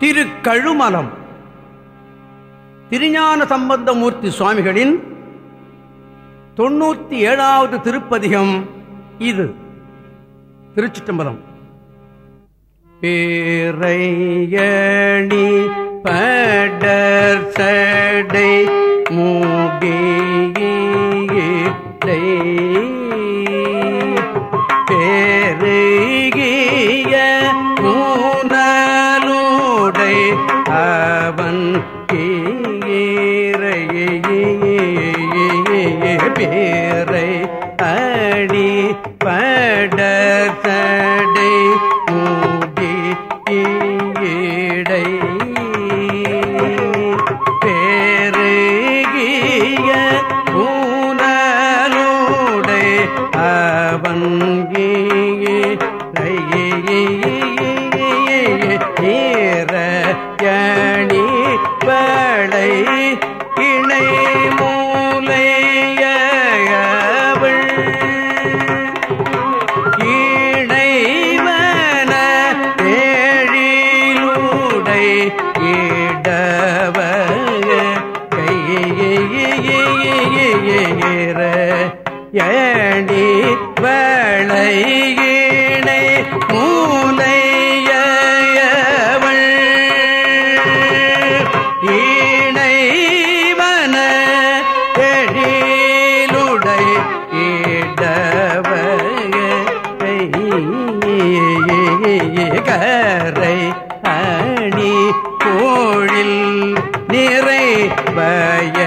திருக்கழுமலம். திருஞான சம்பந்தமூர்த்தி சுவாமிகளின் தொண்ணூத்தி ஏழாவது திருப்பதிகம் இது. திருச்சிட்டம்பலம் பேரையணி படர் சடை மூகே பேரை இடவகை கரை அணி கோழில் நிறை பய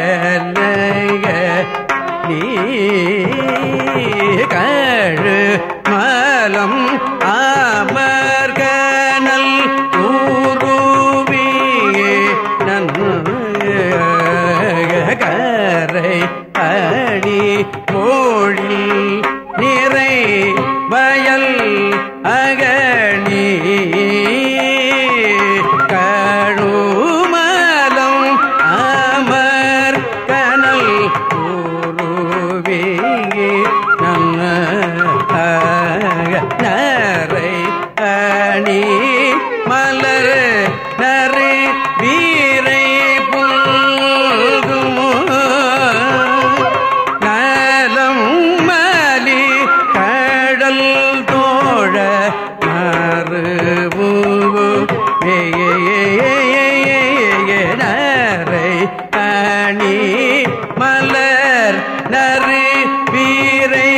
வீரை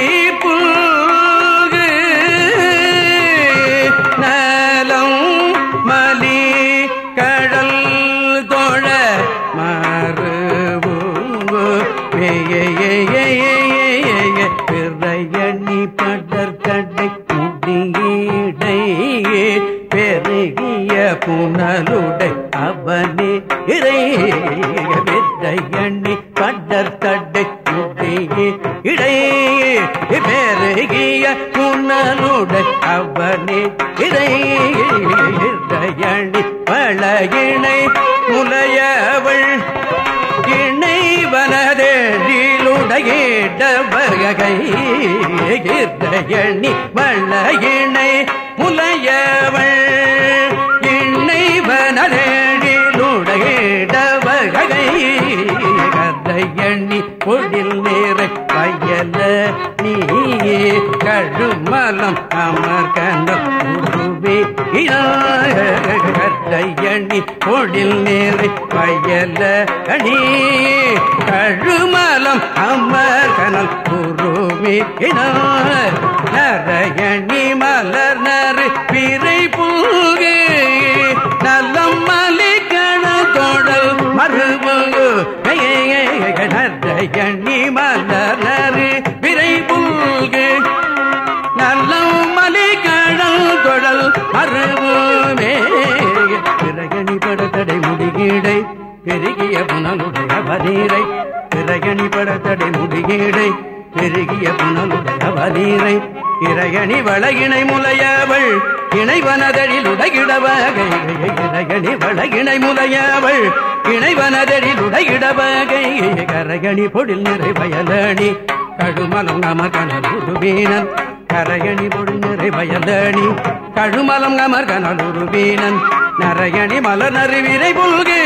புல்கு நலம் மலி கடல் தோழ மறுபு பிறையணி படர் முடியீடை பெருகிய புனலுடை அவனே இறை இறையணி பழகிணை முலையவள் இணைவனதேடிலுடையிடவகை எண்ணி வளையினை முலையவள் இணைவனதேடிலுடையிடவகை கதை எண்ணி பொழில் நேர வயல நீயே கழுமலம் அமர் கண்டல் பொழில் நேரை வயல அணி. கழுமலம் அமர் கனல் குருவே மலர் நறு பிறை பூகு நலம் மலிகண தொடல் மறுபு நரயணி படத்தடை முடிகீடை பெருகிய புனலுடைய வதீரை பிறகணி படத்தடை முடிகீடை பெருகிய புனலுடைய வதீரை இறையணி வளகிணை முலையவள் இணைவனதழில் உடையிடவகை இறையணி வளகிணை முலையவள் இணைவனதழில் உடையிடவகை கரையணி பொழில் நிறை வயலணி கடுமலம் நம கணல் கரையணி பொழில் நிறை வயலணி கழுமலம் அமர் கனலுரு வீணன் நரயணி மலர் நறுவிரை புல்கு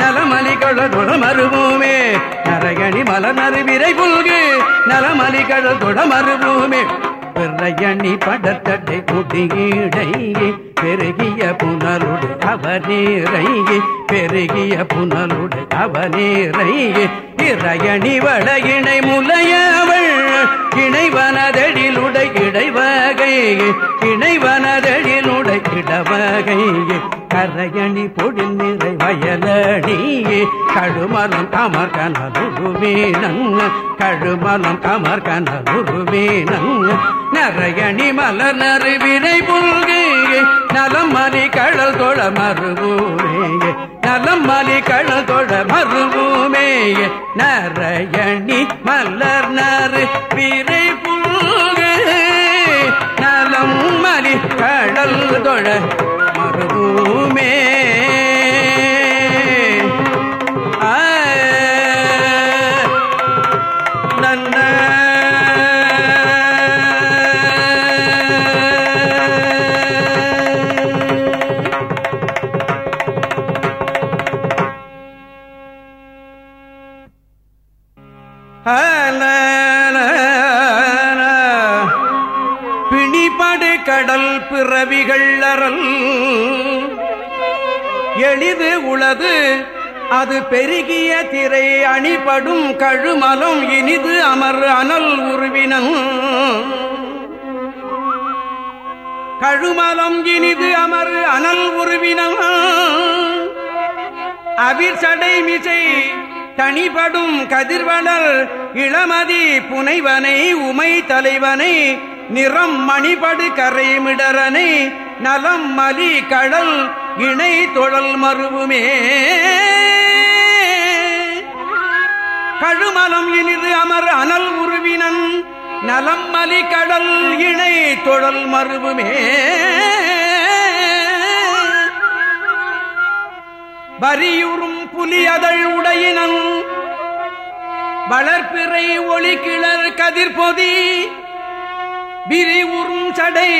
நலமலி கழதொட மறுபூமே. நரயணி மலர் நறுவிரை புல்கு நலமலி கழதொட மறுபூமே. பிறையணி படத்தட்டை குடியீடையே பெருகிய புனலுடு அவநீரையே பெருகிய புனலுடு அவநீரையே இறையணி வளையினை முலையவள் இணைவனதெழிலுடை இடைவகை இணைவனதெழிலுடை இடவகை கரையணி பொழில் நிறை வயலடியே கழுமலம் கமர் கனலுருவீனன் கழுமலம் கமர் கனலுருவீனன் நரையணி மலர் நறுவினை புல்கே நலம் மலி கடல் தொழ மறுபூமே நலமலி மலி கடல் தொழ மறுபூமே நரயணி மலர் நறு விரை புல்கே நலம் மலி கடல் தொழ பிணிபடு கடல் பிறவிகள் அறல். எளிது உளது அது பெருகிய திரை அணிபடும் கழுமலம் இனிது அமர் அனல் உருவினன். கழுமலம் இனிது அமர் அனல் உருவினன். அவிர்சடை மிசை தனிபடும் கதிர்வளர் இளமதி புனைவனை உமை தலைவனை நிறம் மணிபடு கரைமிடரனை நலம் மலி கடல் இணை தொழல் மறுவுமே கழுமலம் இனிது அமர் அனல் உருவினன் நலம் மலி கடல் இணை தொழல் மறுவுமே வரியுறும் புலியதழ் உடையினன். வளர்ப்பிறை ஒளி கிளர் கதிர்பொதி. விரிவுறும் சடை.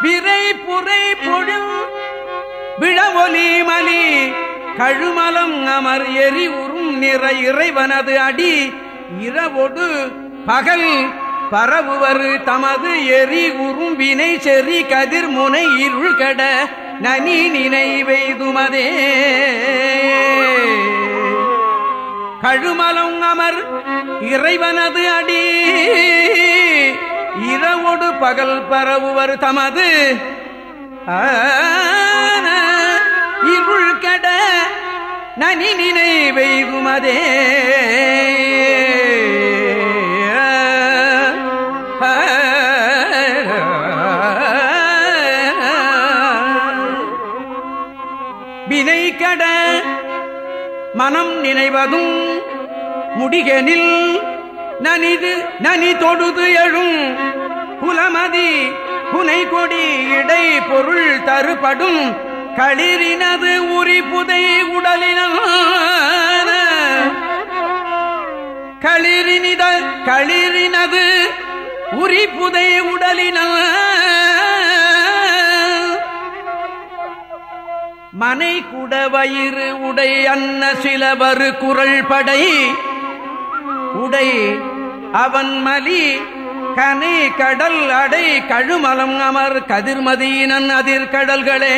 விரை புரை பொழும் விழவொலி மலி. கழுமலம் அமர் எரி உறும் நிற இறைவனது அடி. இரவொடு பகல் பரவுவர் தமது எரி உறும் வினை செறி கதிர் முனை இருள் கட நனி நினைவெய்துமதே. கழுமலம் அமர் இறைவனது அடி. இரவோடு பகல் பரவுவர் தமது இருள்கட இருள் கட நனி நினைவெய்துமதே. மனம் நினைவதும் முடிகனில் நனிது நனி தொடுது எழும் புலமதி புனை கொடி இடை பொருள் தருபடும் களிரினது உரி புதை உடலின களிரினித களிரினது உரி புதை உடலின மனை குடவயிறு உடை அன்ன சிலவரு குரல் படை. உடை அவன் மலி கனை கடல் அடை கழுமலம் அமர் கதிர்மதியினன் அதிர் கடல்களே.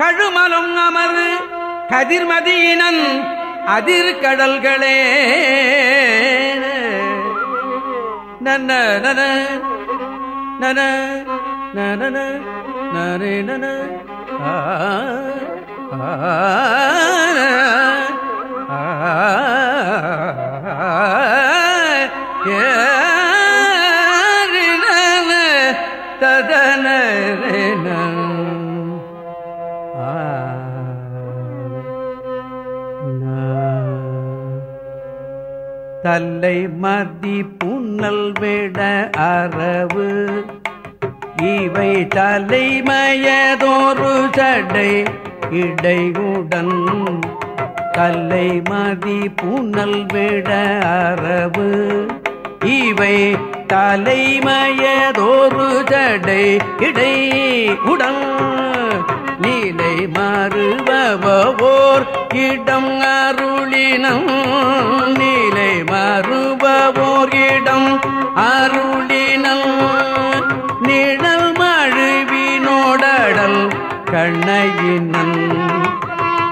கழுமலம் அமர் கதிர்மதியினன் அதிர் கடல்களே. நன நன நரே நன ததன தல்லை மதிப்பு புன்னல் விட அரவு. இவை தலைமயதோரு சடை இடையுடன். கல்லை மதி புனல் விட அரவு. இவை தலைமயதோரு சடை இடை உடல் மறுபவோர் இடம் அருளினம் நிலை மறுபவோர் இடம் அருளினம் நிழல் மழுவினோடடல் கண்ணையினம்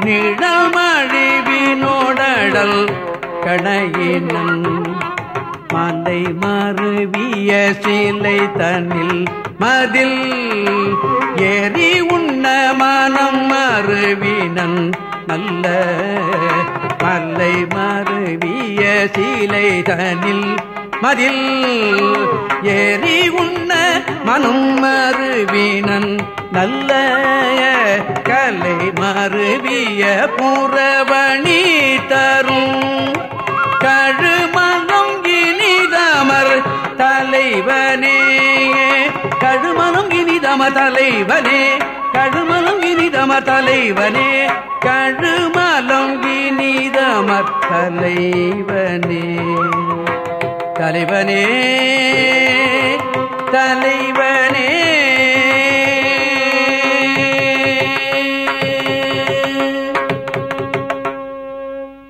நிழல் மழுவினோடடல் கணையினன் மாந்தை மறுவிய சீலை தன்னில் மதில் ஏறி உண்ண மனம் மறுவினன் நல்ல மல்லை மறுவிய சீலை தனில் மதில் ஏறி உண்ண மனம் மறுவினன் நல்ல கலை மறுவிய புறவணி தரும். தலைவனே கழுமலும் இனிதம தலைவனே கழுமலும் இனிதம தலைவனே கழுமலும் இனிதம தலைவனே. தலைவனே தலைவனே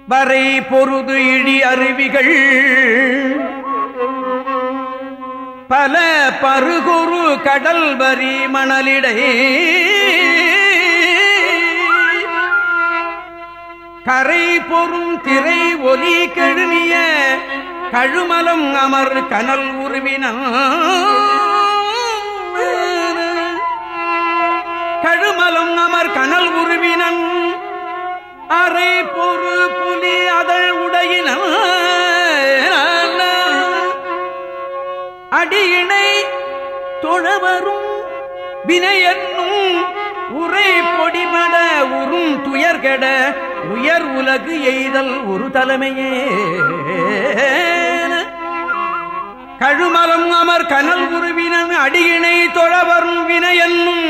வரை பொருது இழி அருவிகள் பல பருகுரு கடல் வரி மணலிடை. கரை பொறும் திரை ஒலி கெழுமிய கழுமலம் அமர் கனல் உருவின. கழுமலம் அமர் கனல் உருவினன் அரை பொறு புலி அதழ் உடையின. அடியினை தொழவரும் வினையன்னும் உரை பொடிமட உறும் துயர்கட உயர் உலகு எய்தல் ஒரு தலைமையே. கழுமலம் அமர் கனல் உருவினன் அடியினை தொழவரும் வினையன்னும்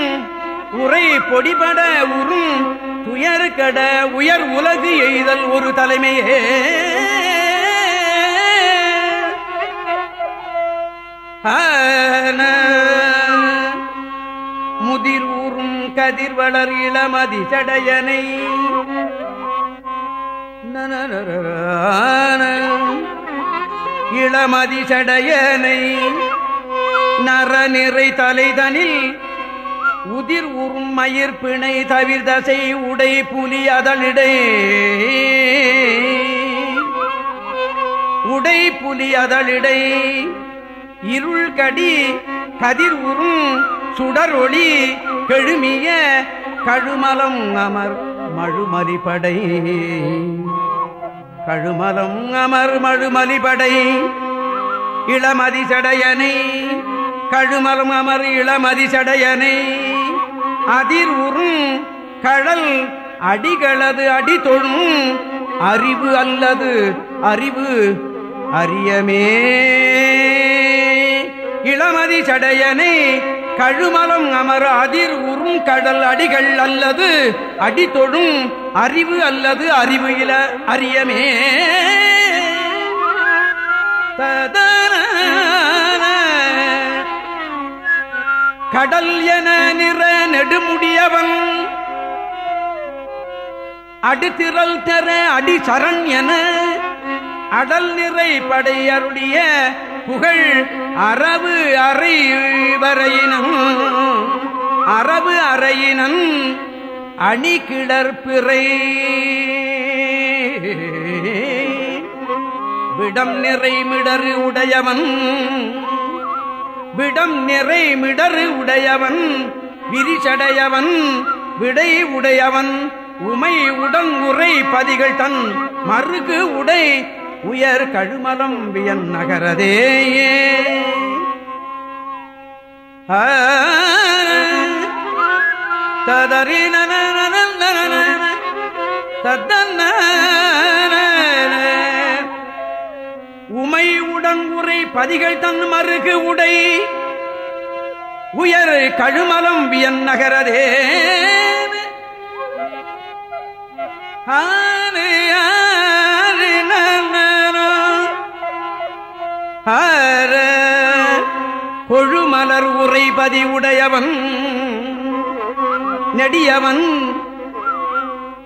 உரை பொடிபட உறும் துயர்கட உயர் உலகு எய்தல் ஒரு தலைமையே. முதிர் ஊறும் கதிர் வளர் இளமதி சடையனை. இளமதி சடையனை. நரநிறை தலைதனில் உதிர் உறும் மயிர் பிணை தவிர்தசை உடை புலி அதழிடை உடை புலி அதழிடை இருள்கடி கதிர் உறும் சுடரொளி கெழுமிய கழுமலம் அமர் மழுமலிபடை கழுமலம் அமர் மழுமலிபடை இளமதி சடையனை கழுமலம் அமர் இளமதி சடையனை அதிர் உறும் கழல் அடிகளது அடி தொழும் அறிவு அல்லது அறிவு அரியமே இளமதி சடையனை கழுமலம் அமர அதிர் உறும் கடல் அடிகள் அல்லது அடி தொழும் அறிவு அல்லது அறிவு இல அரியமே கடல் என நிற நெடுமுடியவன் அடித்திரல் தர அடி சரண் என அடல் நிறை படையருடைய புகழ் அரபு அறை வரையினம் அரபு அறையினன் அணி கிளர்பிறை விடம் நிறைமிடறு உடையவன் விடம் நிறைமிடறு உடையவன் விரிசடையவன் விடை உடையவன் உமை உடன் உரை பதிகள் தன் மருகு உடை உயர் கழுமலம் வியன் நகரதேயே. ததறி தத்தன்ன உமை உடன் உரை பதிகள் தன் மருகு உடை உயர் கழுமலம் வியன் நகரதே ஆனே கொழுமலர் உரைபதி உடையவன் நெடியவன்.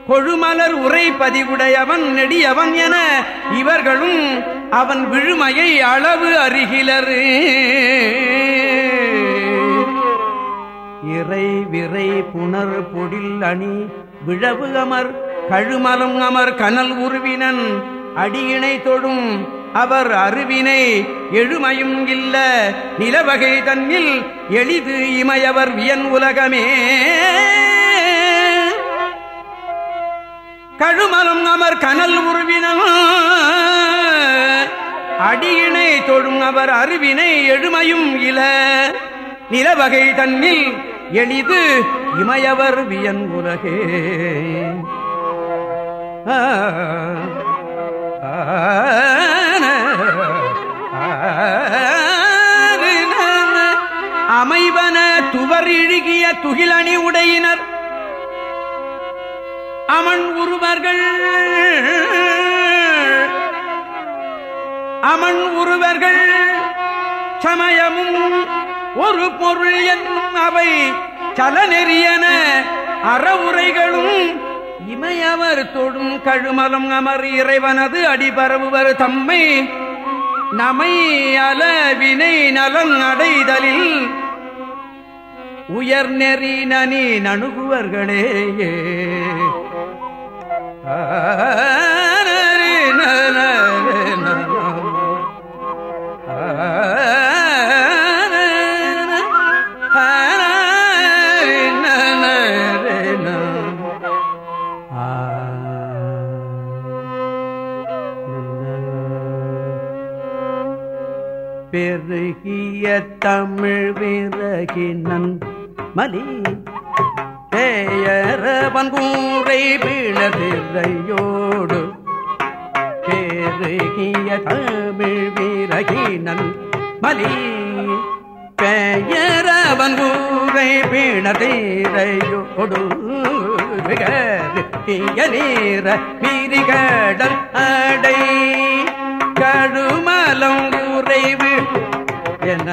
கொழுமலர் உரை உடையவன் நெடியவன் என இவர்களும் அவன் விழுமையை அளவு அருகிலர் இறை விரை புனர் பொடில் அணி விழவு அமர் கழுமலம் அமர் கனல் உருவினன் அடியினை தொடும் அவர் அருவினை எழுமையும் இல்ல நிலவகை தன்னில் எளிது இமையவர் வியன் உலகமே. கழுமலம் அமர் கனல் உருவினம் அடியினை தொழும் அவர் அருவினை எழுமையும் இல நிலவகை தன்னில் எளிது இமையவர் வியன் உலகே. அமைவன துவர் இழுகிய துகிலணி உடையினர். அமன் உருவர்கள் அமன் உருவர்கள் சமயமும் ஒரு பொருள் என்னும் அவை சலநெறியன. அறவுரைகளும் இமையவர் தொடும் கழுமலம் அமர் இறைவனது அடிபரவுவர் தம்மை. நமை அல வினை நலன் அடைதலில் உயர் நெறி நனி நணுகுவர்களே பெருகிய பெருகிய தமிழ் வீரகினன் மலி. பெயரவன் கூரை பிளதிரையோடு நீர மீறிகடல் அடை. கழுமலம் உறைவு என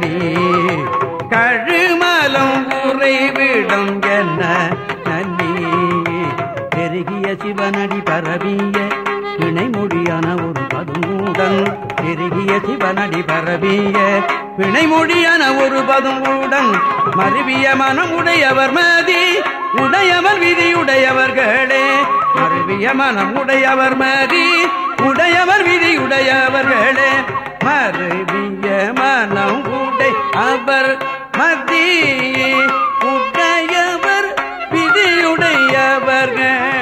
நீ? கழுமலம் உறைவிடம் என்ன நன்னி பெருகிய சிவனடி பரவிய வினைமொழியான ஒரு பதுங்குடன் பெருகிய சிவனடி பரவிய வினைமொழியான ஒரு பதுங்குடன் மருவிய மனம் உடையவர் மதி உடையவர் விதியுடையவர்களே. மருவிய மனம் உடையவர் மதி உடையவர் விதியுடையவர்களே. மருவிய மனம் உடை அவர் மதி உடையவர் விதியுடையவர்கள்.